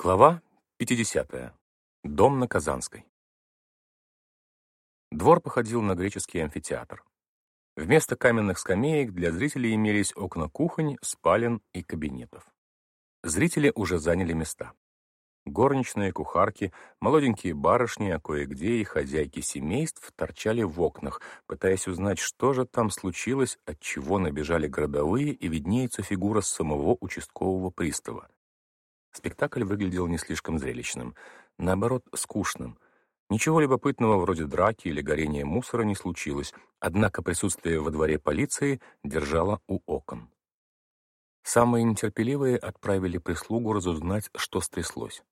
Глава 50. Дом на Казанской. Двор походил на греческий амфитеатр. Вместо каменных скамеек для зрителей имелись окна кухонь, спален и кабинетов. Зрители уже заняли места. Горничные, кухарки, молоденькие барышни, а кое-где и хозяйки семейств торчали в окнах, пытаясь узнать, что же там случилось, от чего набежали городовые и виднеется фигура самого участкового пристава. Спектакль выглядел не слишком зрелищным, наоборот, скучным. Ничего любопытного вроде драки или горения мусора не случилось, однако присутствие во дворе полиции держало у окон. Самые нетерпеливые отправили прислугу разузнать, что стряслось.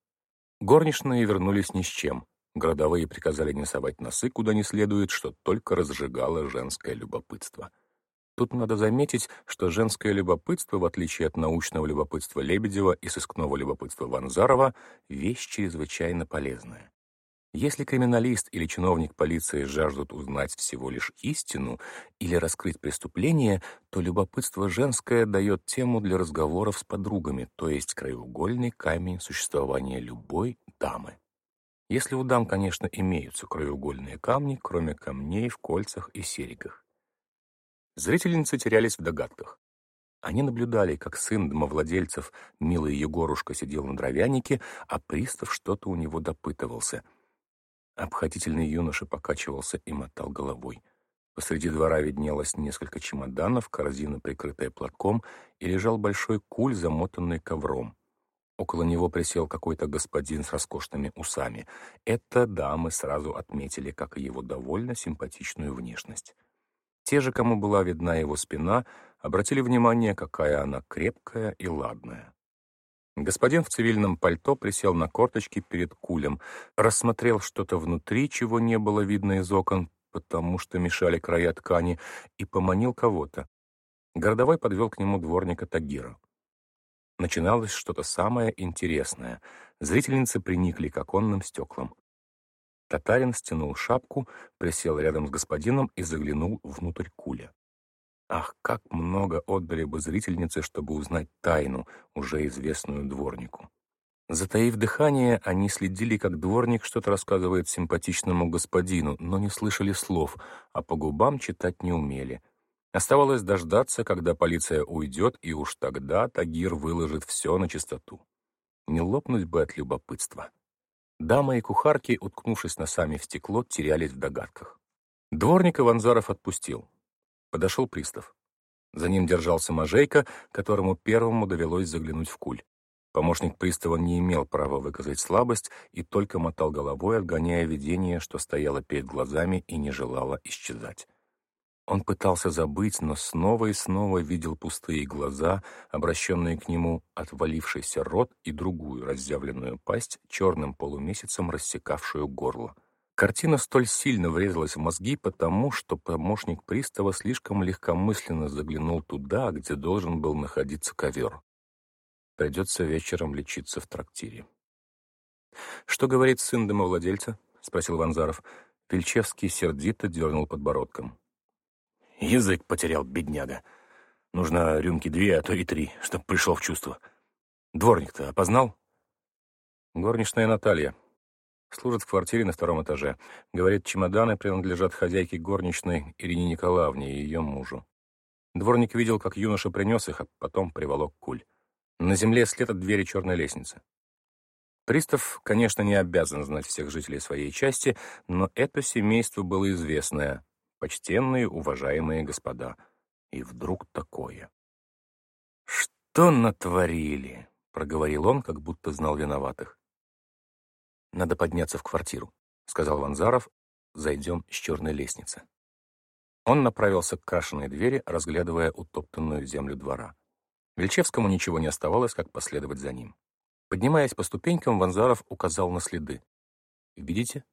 Горничные вернулись ни с чем. Городовые приказали не совать носы куда не следует, что только разжигало женское любопытство. Тут надо заметить, что женское любопытство, в отличие от научного любопытства Лебедева и сыскного любопытства Ванзарова, вещь чрезвычайно полезная. Если криминалист или чиновник полиции жаждут узнать всего лишь истину или раскрыть преступление, то любопытство женское дает тему для разговоров с подругами, то есть краеугольный камень существования любой дамы. Если у дам, конечно, имеются краеугольные камни, кроме камней в кольцах и серьгах. Зрительницы терялись в догадках. Они наблюдали, как сын домовладельцев, милый Егорушка, сидел на дровянике, а пристав что-то у него допытывался. Обходительный юноша покачивался и мотал головой. Посреди двора виднелось несколько чемоданов, корзина, прикрытая платком, и лежал большой куль, замотанный ковром. Около него присел какой-то господин с роскошными усами. Это дамы сразу отметили, как и его довольно симпатичную внешность. Те же, кому была видна его спина, обратили внимание, какая она крепкая и ладная. Господин в цивильном пальто присел на корточки перед кулем, рассмотрел что-то внутри, чего не было видно из окон, потому что мешали края ткани, и поманил кого-то. Городовой подвел к нему дворника Тагира. Начиналось что-то самое интересное. Зрительницы приникли к оконным стеклам. Татарин стянул шапку, присел рядом с господином и заглянул внутрь куля. Ах, как много отдали бы зрительницы, чтобы узнать тайну, уже известную дворнику. Затаив дыхание, они следили, как дворник что-то рассказывает симпатичному господину, но не слышали слов, а по губам читать не умели. Оставалось дождаться, когда полиция уйдет, и уж тогда Тагир выложит все на чистоту. Не лопнуть бы от любопытства. Дамы и кухарки, уткнувшись носами в стекло, терялись в догадках. Дворника Ванзаров отпустил. Подошел пристав. За ним держался Можейко, которому первому довелось заглянуть в куль. Помощник пристава не имел права выказать слабость и только мотал головой, отгоняя видение, что стояло перед глазами и не желало исчезать. Он пытался забыть, но снова и снова видел пустые глаза, обращенные к нему, отвалившийся рот и другую разъявленную пасть, черным полумесяцем рассекавшую горло. Картина столь сильно врезалась в мозги, потому что помощник пристава слишком легкомысленно заглянул туда, где должен был находиться ковер. Придется вечером лечиться в трактире. «Что говорит сын домовладельца?» — спросил Ванзаров. Вильчевский сердито дернул подбородком. Язык потерял, бедняга. Нужно рюмки две, а то и три, чтоб пришел в чувство. Дворник-то опознал? Горничная Наталья. Служит в квартире на втором этаже. Говорит, чемоданы принадлежат хозяйке горничной Ирине Николаевне и ее мужу. Дворник видел, как юноша принес их, а потом приволок куль. На земле след от двери черной лестницы. Пристав, конечно, не обязан знать всех жителей своей части, но это семейство было известное, почтенные, уважаемые господа. И вдруг такое. «Что натворили?» — проговорил он, как будто знал виноватых. «Надо подняться в квартиру», — сказал Ванзаров. «Зайдем с черной лестницы». Он направился к крашенной двери, разглядывая утоптанную землю двора. Вельчевскому ничего не оставалось, как последовать за ним. Поднимаясь по ступенькам, Ванзаров указал на следы. «Видите?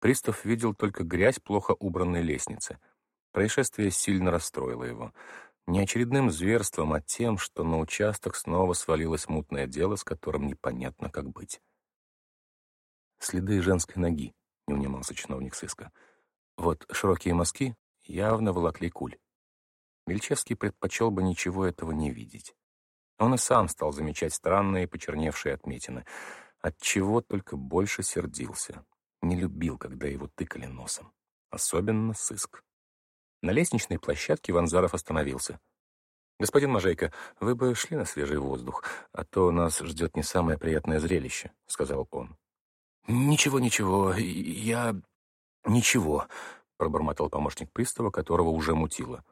Пристав видел только грязь плохо убранной лестницы. Происшествие сильно расстроило его. Не очередным зверством, а тем, что на участок снова свалилось мутное дело, с которым непонятно, как быть. «Следы женской ноги», — не унимался чиновник сыска. «Вот широкие мазки явно волокли куль. Вельчевский предпочел бы ничего этого не видеть. Он и сам стал замечать странные почерневшие отметины. От чего только больше сердился. Не любил, когда его тыкали носом. Особенно сыск. На лестничной площадке Ванзаров остановился. «Господин Мажейко, вы бы шли на свежий воздух, а то нас ждет не самое приятное зрелище», — сказал он. «Ничего, ничего, я... ничего», — пробормотал помощник пристава, которого уже мутило.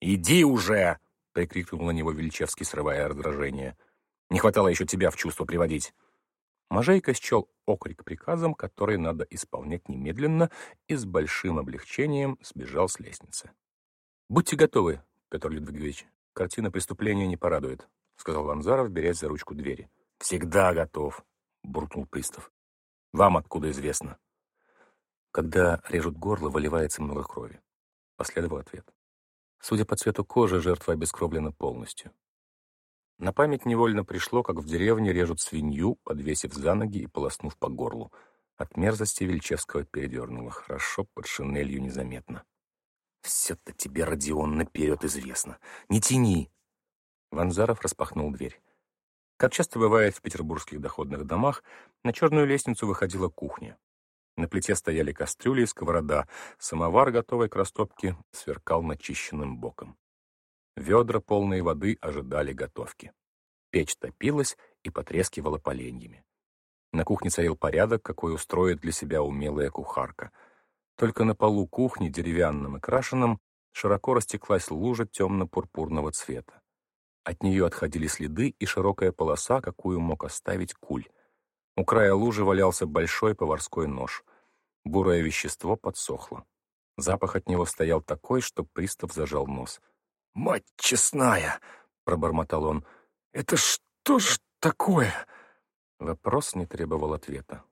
«Иди уже!» — прикрикнул на него Вельчевский, срывая раздражение. «Не хватало еще тебя в чувство приводить». Мажейка счел окрик приказом, который надо исполнять немедленно, и с большим облегчением сбежал с лестницы. «Будьте готовы, Петр Людвигович. Картина преступления не порадует», — сказал Ванзаров, берясь за ручку двери. «Всегда готов», — буркнул пристав. «Вам откуда известно?» Когда режут горло, выливается много крови. Последовал ответ. Судя по цвету кожи, жертва обескровлена полностью. На память невольно пришло, как в деревне режут свинью, подвесив за ноги и полоснув по горлу. От мерзости Вельчевского передернуло. Хорошо, под шинелью незаметно. «Все-то тебе, Родион, наперед известно. Не тяни!» Ванзаров распахнул дверь. Как часто бывает в петербургских доходных домах, на черную лестницу выходила кухня. На плите стояли кастрюли и сковорода, самовар, готовый к растопке, сверкал начищенным боком. Ведра, полные воды, ожидали готовки. Печь топилась и потрескивала поленьями. На кухне царил порядок, какой устроит для себя умелая кухарка. Только на полу кухни, деревянным и крашенным, широко растеклась лужа темно-пурпурного цвета. От нее отходили следы и широкая полоса, какую мог оставить куль. У края лужи валялся большой поварской нож. Бурое вещество подсохло. Запах от него стоял такой, что пристав зажал нос — «Мать честная!» — пробормотал он. «Это что ж такое?» Вопрос не требовал ответа.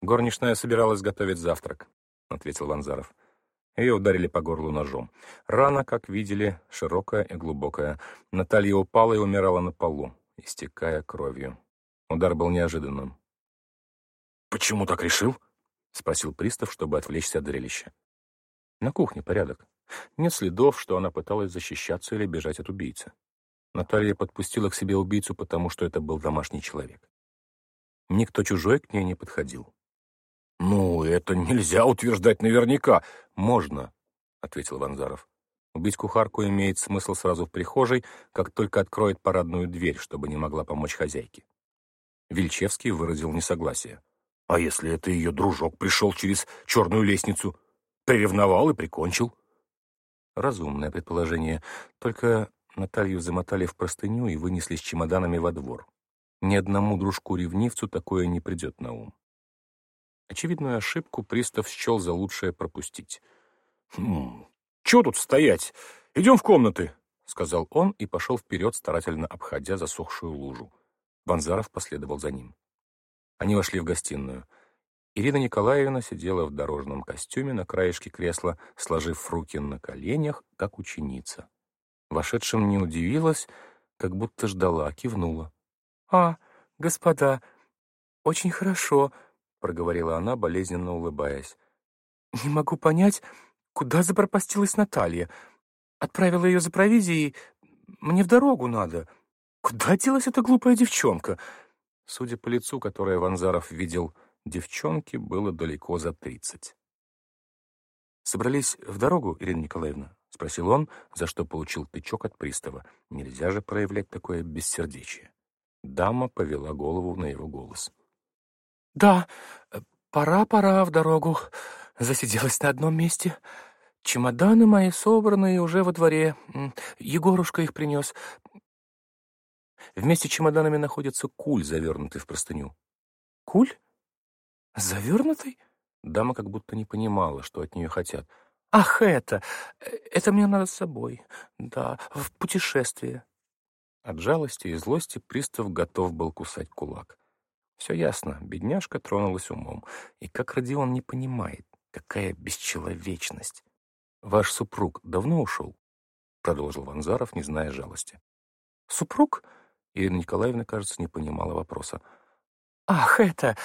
«Горничная собиралась готовить завтрак», — ответил Ванзаров. Ее ударили по горлу ножом. Рана, как видели, широкая и глубокая. Наталья упала и умирала на полу, истекая кровью. Удар был неожиданным. «Почему так решил?» — спросил пристав, чтобы отвлечься от зрелища. «На кухне порядок. Нет следов, что она пыталась защищаться или бежать от убийцы. Наталья подпустила к себе убийцу, потому что это был домашний человек. Никто чужой к ней не подходил. «Ну, это нельзя утверждать наверняка. Можно», — ответил Ванзаров. «Убить кухарку имеет смысл сразу в прихожей, как только откроет парадную дверь, чтобы не могла помочь хозяйке». Вильчевский выразил несогласие. «А если это ее дружок пришел через черную лестницу? Приревновал и прикончил?» Разумное предположение. Только Наталью замотали в простыню и вынесли с чемоданами во двор. Ни одному дружку-ревнивцу такое не придет на ум. Очевидную ошибку пристав счел за лучшее пропустить. «Хм, чего тут стоять? Идем в комнаты!» — сказал он и пошел вперед, старательно обходя засохшую лужу. Банзаров последовал за ним. Они вошли в гостиную — Ирина Николаевна сидела в дорожном костюме на краешке кресла, сложив руки на коленях, как ученица. Вошедшим не удивилась, как будто ждала, кивнула. «А, господа, очень хорошо», — проговорила она, болезненно улыбаясь. «Не могу понять, куда запропастилась Наталья. Отправила ее за провизией. Мне в дорогу надо. Куда делась эта глупая девчонка?» Судя по лицу, которое Ванзаров видел Девчонке было далеко за тридцать. «Собрались в дорогу, Ирина Николаевна?» — спросил он, за что получил тычок от пристава. Нельзя же проявлять такое бессердечие. Дама повела голову на его голос. «Да, пора, пора в дорогу. Засиделась на одном месте. Чемоданы мои собраны уже во дворе. Егорушка их принес. Вместе с чемоданами находится куль, завернутый в простыню. Куль? «Завернутый?» Дама как будто не понимала, что от нее хотят. «Ах, это! Это мне надо с собой. Да, в путешествие». От жалости и злости пристав готов был кусать кулак. Все ясно, бедняжка тронулась умом. И как Родион не понимает, какая бесчеловечность. «Ваш супруг давно ушел?» — продолжил Ванзаров, не зная жалости. «Супруг?» — Ирина Николаевна, кажется, не понимала вопроса. «Ах, это...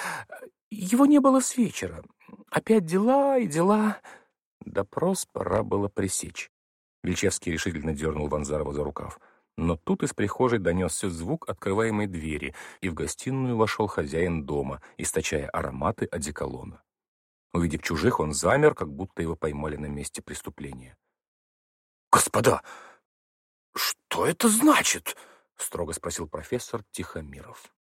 Его не было с вечера. Опять дела и дела. Допрос пора было пресечь. Вильчевский решительно дернул Ванзарова за рукав. Но тут из прихожей донесся звук открываемой двери, и в гостиную вошел хозяин дома, источая ароматы одеколона. Увидев чужих, он замер, как будто его поймали на месте преступления. «Господа, что это значит?» — строго спросил профессор Тихомиров.